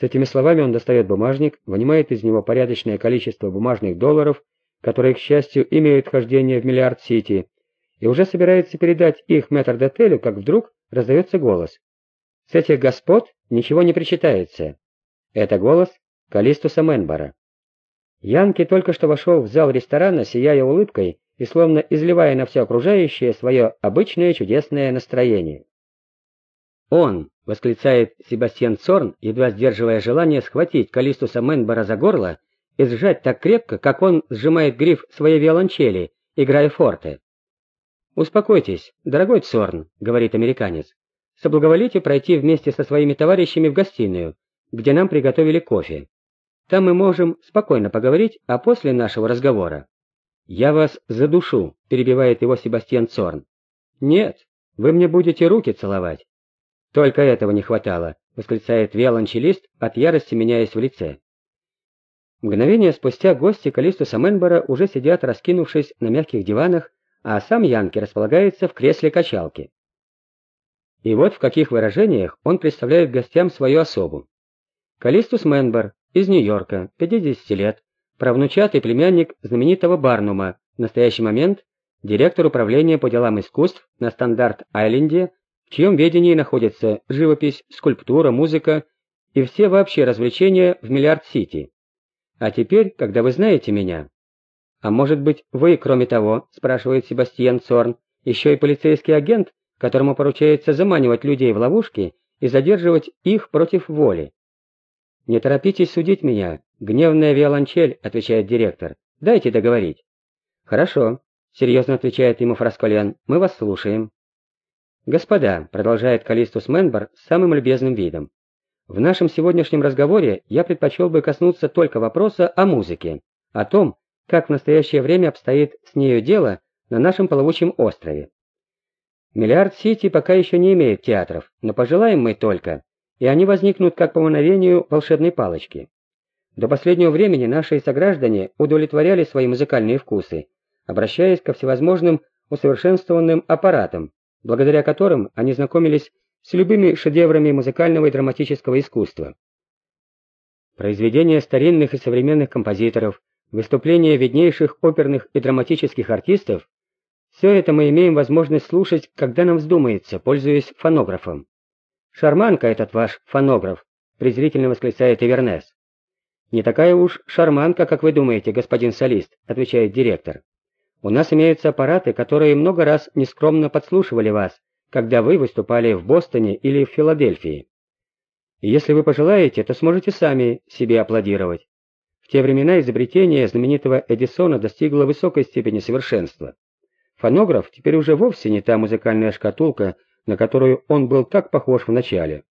С этими словами он достает бумажник, вынимает из него порядочное количество бумажных долларов, которые, к счастью, имеют хождение в Миллиард-Сити, и уже собирается передать их метрдотелю, как вдруг раздается голос. С этих господ ничего не причитается. Это голос Калистуса Менбара. Янки только что вошел в зал ресторана, сияя улыбкой и словно изливая на все окружающее свое обычное чудесное настроение. «Он!» — восклицает Себастьян Цорн, едва сдерживая желание схватить Калистуса Менбара за горло и сжать так крепко, как он сжимает гриф своей виолончели, играя форте. «Успокойтесь, дорогой Цорн», — говорит американец. «Соблаговолите пройти вместе со своими товарищами в гостиную, где нам приготовили кофе. Там мы можем спокойно поговорить, а после нашего разговора...» «Я вас задушу», — перебивает его Себастьян Цорн. «Нет, вы мне будете руки целовать». «Только этого не хватало», — восклицает виолончелист, от ярости меняясь в лице. Мгновение спустя гости Калистуса Менбора уже сидят, раскинувшись на мягких диванах, а сам Янки располагается в кресле качалки. И вот в каких выражениях он представляет гостям свою особу. Калистус Менбер из Нью-Йорка, 50 лет, правнучатый племянник знаменитого Барнума, в настоящий момент директор управления по делам искусств на Стандарт-Айленде, в чьем ведении находится живопись, скульптура, музыка и все вообще развлечения в Миллиард-Сити. А теперь, когда вы знаете меня, «А может быть, вы, кроме того, — спрашивает Себастьян Цорн, — еще и полицейский агент, которому поручается заманивать людей в ловушки и задерживать их против воли?» «Не торопитесь судить меня, гневная виолончель», — отвечает директор. «Дайте договорить». «Хорошо», — серьезно отвечает ему Фрасколен, — «мы вас слушаем». «Господа», — продолжает Калистус Менбар с самым любезным видом, «в нашем сегодняшнем разговоре я предпочел бы коснуться только вопроса о музыке, о том, как в настоящее время обстоит с нею дело на нашем плавучем острове. Миллиард-Сити пока еще не имеет театров, но пожелаем мы только, и они возникнут как по мановению волшебной палочки. До последнего времени наши сограждане удовлетворяли свои музыкальные вкусы, обращаясь ко всевозможным усовершенствованным аппаратам, благодаря которым они знакомились с любыми шедеврами музыкального и драматического искусства. Произведения старинных и современных композиторов, выступления виднейших оперных и драматических артистов, все это мы имеем возможность слушать, когда нам вздумается, пользуясь фонографом. «Шарманка этот ваш фонограф», — презрительно восклицает Ивернес. «Не такая уж шарманка, как вы думаете, господин солист», — отвечает директор. «У нас имеются аппараты, которые много раз нескромно подслушивали вас, когда вы выступали в Бостоне или в Филадельфии. И если вы пожелаете, то сможете сами себе аплодировать те времена изобретение знаменитого Эдисона достигло высокой степени совершенства. Фонограф теперь уже вовсе не та музыкальная шкатулка, на которую он был так похож в начале.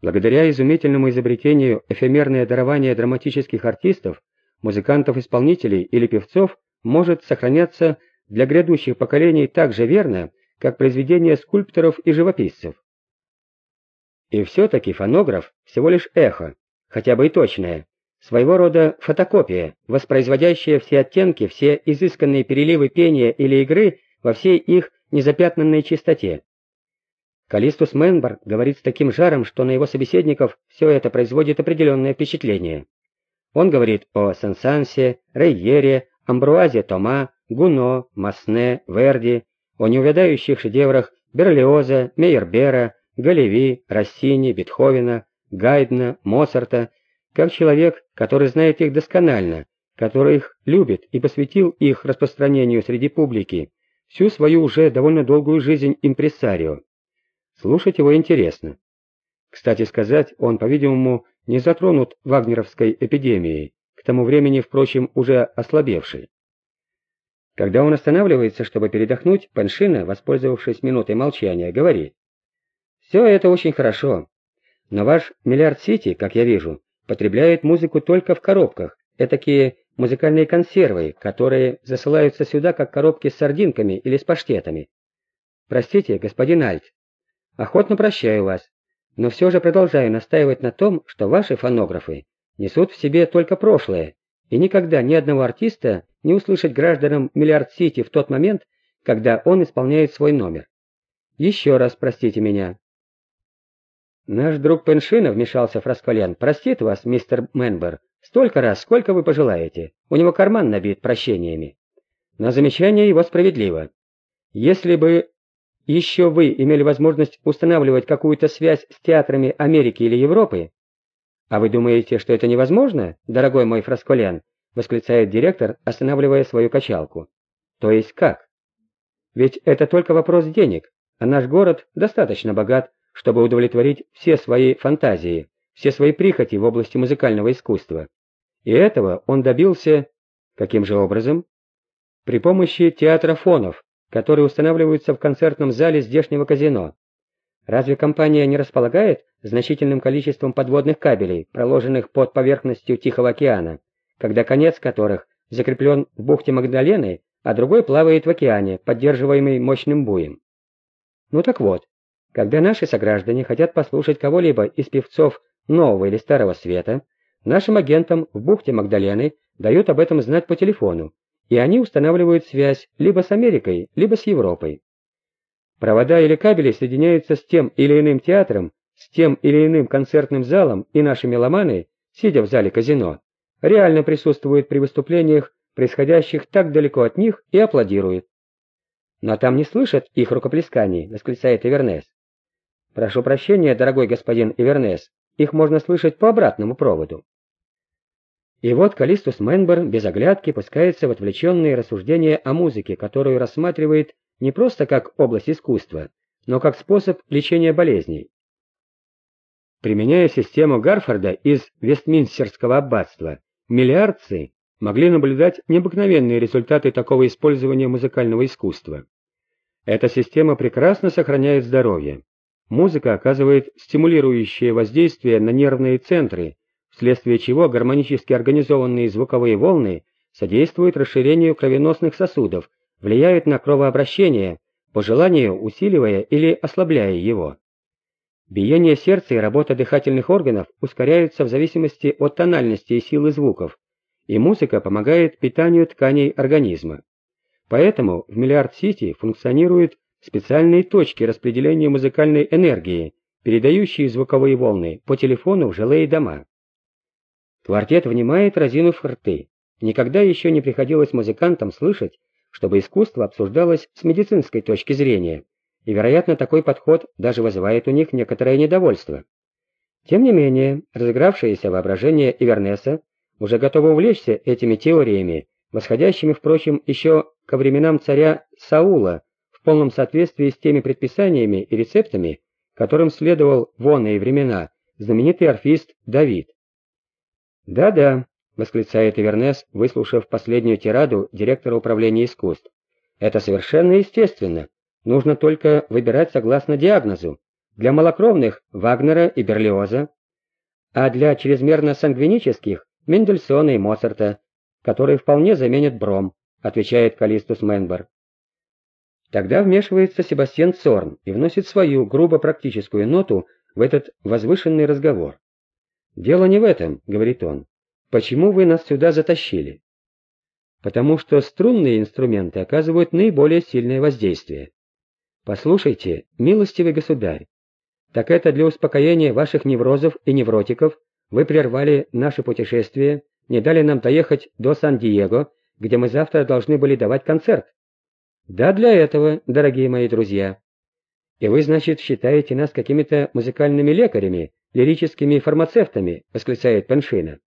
Благодаря изумительному изобретению эфемерное дарование драматических артистов, музыкантов-исполнителей или певцов может сохраняться для грядущих поколений так же верно, как произведения скульпторов и живописцев. И все-таки фонограф всего лишь эхо, хотя бы и точное, Своего рода фотокопия, воспроизводящая все оттенки, все изысканные переливы пения или игры во всей их незапятнанной чистоте. Калистус Менбар говорит с таким жаром, что на его собеседников все это производит определенное впечатление. Он говорит о Сен-Сансе, Рейере, Амбруазе Тома, Гуно, Масне, Верди, о неувядающих шедеврах Берлиоза, Мейербера, Галеви, Россини, Бетховена, Гайдна, Моцарта, как человек, который знает их досконально, который их любит и посвятил их распространению среди публики всю свою уже довольно долгую жизнь импрессарио. Слушать его интересно. Кстати сказать, он, по-видимому, не затронут вагнеровской эпидемией, к тому времени, впрочем, уже ослабевшей. Когда он останавливается, чтобы передохнуть, Паншина, воспользовавшись минутой молчания, говорит, «Все это очень хорошо, но ваш Миллиард-Сити, как я вижу, потребляет музыку только в коробках, этакие музыкальные консервы, которые засылаются сюда как коробки с сардинками или с паштетами. Простите, господин Альт, охотно прощаю вас, но все же продолжаю настаивать на том, что ваши фонографы несут в себе только прошлое, и никогда ни одного артиста не услышать гражданам Миллиард-Сити в тот момент, когда он исполняет свой номер. Еще раз простите меня, «Наш друг Пеншина», — вмешался Фрасколян, — «простит вас, мистер Менбер, столько раз, сколько вы пожелаете. У него карман набит прощениями». Но замечание его справедливо. Если бы еще вы имели возможность устанавливать какую-то связь с театрами Америки или Европы, а вы думаете, что это невозможно, дорогой мой Фрасколян, восклицает директор, останавливая свою качалку. То есть как? Ведь это только вопрос денег, а наш город достаточно богат, чтобы удовлетворить все свои фантазии, все свои прихоти в области музыкального искусства. И этого он добился каким же образом? При помощи театрофонов, которые устанавливаются в концертном зале здешнего казино. Разве компания не располагает значительным количеством подводных кабелей, проложенных под поверхностью Тихого океана, когда конец которых закреплен в бухте Магдалены, а другой плавает в океане, поддерживаемый мощным буем? Ну так вот, когда наши сограждане хотят послушать кого-либо из певцов нового или старого света, нашим агентам в бухте Магдалены дают об этом знать по телефону, и они устанавливают связь либо с Америкой, либо с Европой. Провода или кабели соединяются с тем или иным театром, с тем или иным концертным залом, и наши меломаны, сидя в зале казино, реально присутствуют при выступлениях, происходящих так далеко от них, и аплодируют. Но там не слышат их рукоплесканий, восклицает Эвернес. Прошу прощения, дорогой господин Ивернес, их можно слышать по обратному проводу. И вот Калистус Менбер без оглядки пускается в отвлеченные рассуждения о музыке, которую рассматривает не просто как область искусства, но как способ лечения болезней. Применяя систему Гарфорда из Вестминстерского аббатства, миллиардцы могли наблюдать необыкновенные результаты такого использования музыкального искусства. Эта система прекрасно сохраняет здоровье. Музыка оказывает стимулирующее воздействие на нервные центры, вследствие чего гармонически организованные звуковые волны содействуют расширению кровеносных сосудов, влияют на кровообращение, по желанию усиливая или ослабляя его. Биение сердца и работа дыхательных органов ускоряются в зависимости от тональности и силы звуков, и музыка помогает питанию тканей организма. Поэтому в Миллиард-Сити функционируют специальные точки распределения музыкальной энергии, передающие звуковые волны по телефону в жилые дома. Квартет внимает, разинув рты. Никогда еще не приходилось музыкантам слышать, чтобы искусство обсуждалось с медицинской точки зрения, и, вероятно, такой подход даже вызывает у них некоторое недовольство. Тем не менее, разыгравшееся воображение Ивернеса уже готово увлечься этими теориями, восходящими, впрочем, еще ко временам царя Саула, в полном соответствии с теми предписаниями и рецептами, которым следовал в онные времена знаменитый орфист Давид. «Да-да», — восклицает Ивернес, выслушав последнюю тираду директора управления искусств. «Это совершенно естественно. Нужно только выбирать согласно диагнозу. Для малокровных — Вагнера и Берлиоза, а для чрезмерно сангвинических — Мендельсона и Моцарта, которые вполне заменят Бром», — отвечает Калистус Менбер. Тогда вмешивается Себастьян Цорн и вносит свою грубо практическую ноту в этот возвышенный разговор. «Дело не в этом», — говорит он. «Почему вы нас сюда затащили?» «Потому что струнные инструменты оказывают наиболее сильное воздействие. Послушайте, милостивый государь, так это для успокоения ваших неврозов и невротиков вы прервали наше путешествие, не дали нам доехать до Сан-Диего, где мы завтра должны были давать концерт. Да, для этого, дорогие мои друзья. И вы, значит, считаете нас какими-то музыкальными лекарями, лирическими фармацевтами, восклицает Пеншина.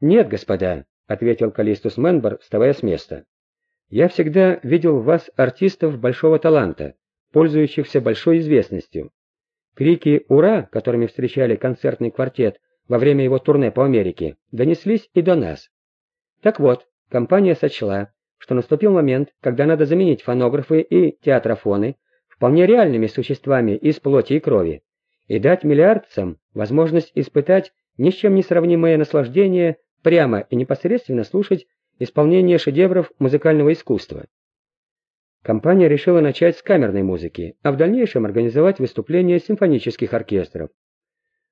Нет, господа, ответил Калистус Менбар, вставая с места. Я всегда видел в вас артистов большого таланта, пользующихся большой известностью. Крики «Ура!», которыми встречали концертный квартет во время его турне по Америке, донеслись и до нас. Так вот, компания сочла, что наступил момент, когда надо заменить фонографы и театрофоны вполне реальными существами из плоти и крови и дать миллиардцам возможность испытать ни с чем не сравнимое наслаждение прямо и непосредственно слушать исполнение шедевров музыкального искусства. Компания решила начать с камерной музыки, а в дальнейшем организовать выступления симфонических оркестров.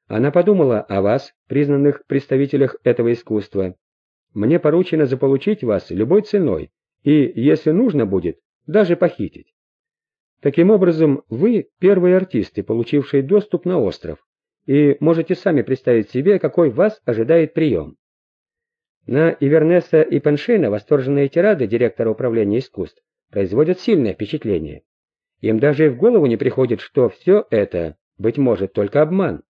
Она подумала о вас, признанных представителях этого искусства. Мне поручено заполучить вас любой ценой, и, если нужно будет, даже похитить. Таким образом, вы первые артисты, получившие доступ на остров, и можете сами представить себе, какой вас ожидает прием. На Ивернеса и Пеншина восторженные тирады директора управления искусств производят сильное впечатление. Им даже и в голову не приходит, что все это, быть может, только обман.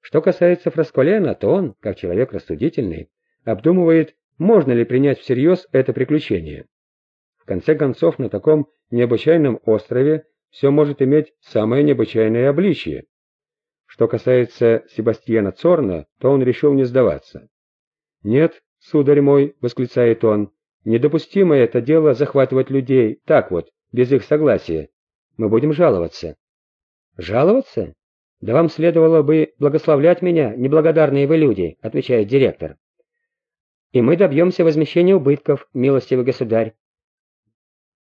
Что касается Фрасколена, то он, как человек рассудительный, обдумывает, можно ли принять всерьез это приключение. В конце концов, на таком необычайном острове все может иметь самое необычайное обличие. Что касается Себастьяна Цорна, то он решил не сдаваться. «Нет, сударь мой», — восклицает он, — «недопустимо это дело захватывать людей, так вот, без их согласия. Мы будем жаловаться». «Жаловаться? Да вам следовало бы благословлять меня, неблагодарные вы люди», — отвечает директор. «И мы добьемся возмещения убытков, милостивый государь».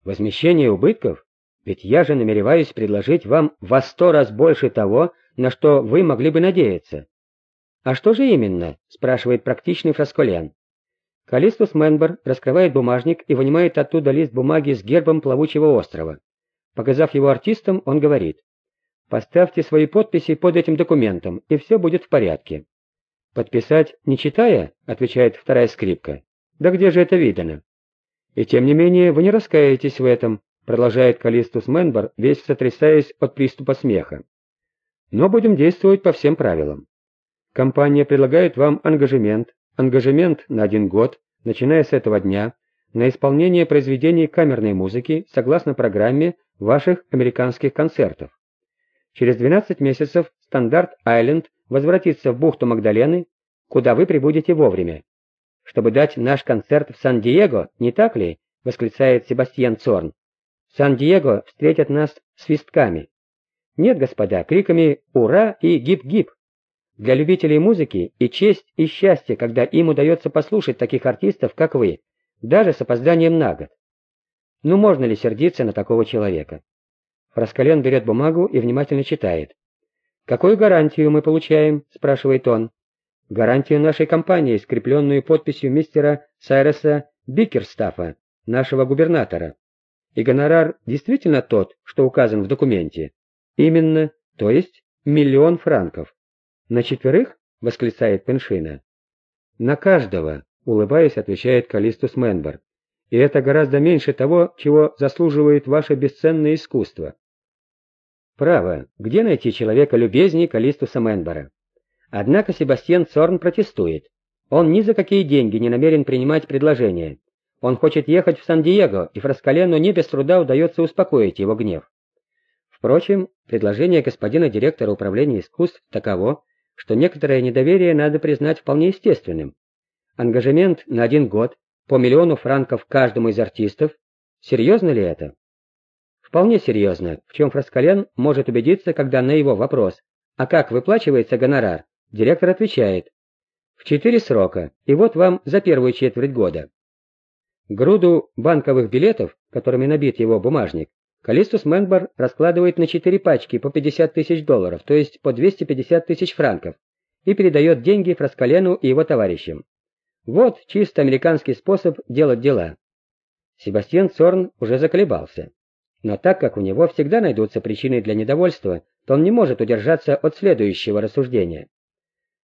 «Возмещение убытков? Ведь я же намереваюсь предложить вам во сто раз больше того, на что вы могли бы надеяться. «А что же именно?» – спрашивает практичный Фрасколян. Калистус Менбер раскрывает бумажник и вынимает оттуда лист бумаги с гербом плавучего острова. Показав его артистам, он говорит, «Поставьте свои подписи под этим документом, и все будет в порядке». «Подписать, не читая?» – отвечает вторая скрипка. «Да где же это видано?» «И тем не менее вы не раскаетесь в этом», – продолжает Калистус Менбер, весь сотрясаясь от приступа смеха. Но будем действовать по всем правилам. Компания предлагает вам ангажемент, ангажемент на один год, начиная с этого дня, на исполнение произведений камерной музыки согласно программе ваших американских концертов. Через 12 месяцев Стандарт Айленд возвратится в бухту Магдалены, куда вы прибудете вовремя. Чтобы дать наш концерт в Сан-Диего, не так ли? восклицает Себастьян Цорн. Сан-Диего встретят нас свистками. Нет, господа, криками «Ура!» и «Гип-гип!». Для любителей музыки и честь, и счастье, когда им удается послушать таких артистов, как вы, даже с опозданием на год. Ну можно ли сердиться на такого человека? Фраскален берет бумагу и внимательно читает. «Какую гарантию мы получаем?» – спрашивает он. «Гарантию нашей компании, скрепленную подписью мистера Сайреса Бикерстафа, нашего губернатора. И гонорар действительно тот, что указан в документе?» Именно, то есть миллион франков. На четверых? восклицает Пеншина. На каждого, улыбаясь, отвечает Калистус Менбер. И это гораздо меньше того, чего заслуживает ваше бесценное искусство. Право, где найти человека любезней Калистуса Менбера? Однако Себастьян Цорн протестует. Он ни за какие деньги не намерен принимать предложение. Он хочет ехать в Сан-Диего, и Фраскалену не без труда удается успокоить его гнев. Впрочем, предложение господина директора управления искусств таково, что некоторое недоверие надо признать вполне естественным. Ангажемент на один год по миллиону франков каждому из артистов. Серьезно ли это? Вполне серьезно, в чем Фраскалян может убедиться, когда на его вопрос «А как выплачивается гонорар?» директор отвечает «В четыре срока, и вот вам за первую четверть года». Груду банковых билетов, которыми набит его бумажник, Калистус Мэнбар раскладывает на четыре пачки по 50 тысяч долларов, то есть по 250 тысяч франков, и передает деньги Фраскалену и его товарищам. Вот чисто американский способ делать дела. Себастьян Цорн уже заколебался. Но так как у него всегда найдутся причины для недовольства, то он не может удержаться от следующего рассуждения.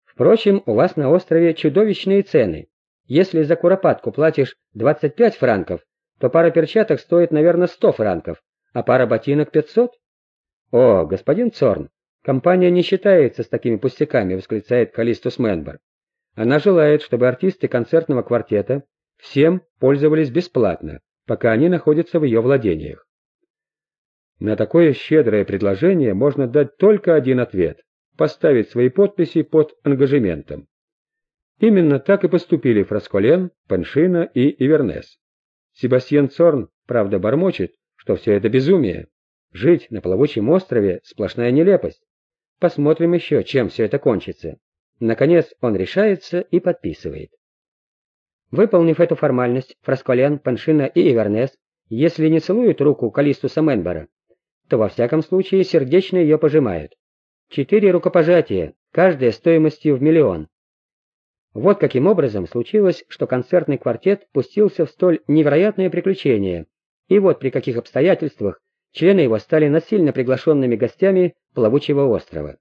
Впрочем, у вас на острове чудовищные цены. Если за куропатку платишь 25 франков, то пара перчаток стоит, наверное, 100 франков, а пара ботинок пятьсот? О, господин Цорн, компания не считается с такими пустяками, восклицает Калистус Менбер. Она желает, чтобы артисты концертного квартета всем пользовались бесплатно, пока они находятся в ее владениях. На такое щедрое предложение можно дать только один ответ – поставить свои подписи под ангажементом. Именно так и поступили Фрасколен, Паншина и Ивернес. Себастьян Цорн, правда, бормочет, что все это безумие. Жить на плавучем острове – сплошная нелепость. Посмотрим еще, чем все это кончится. Наконец он решается и подписывает. Выполнив эту формальность, Фрасколян, Паншина и Ивернес, если не целуют руку Калистуса Менбера, то во всяком случае сердечно ее пожимают. Четыре рукопожатия, каждая стоимостью в миллион. Вот каким образом случилось, что концертный квартет пустился в столь невероятное приключение, и вот при каких обстоятельствах члены его стали насильно приглашенными гостями плавучего острова.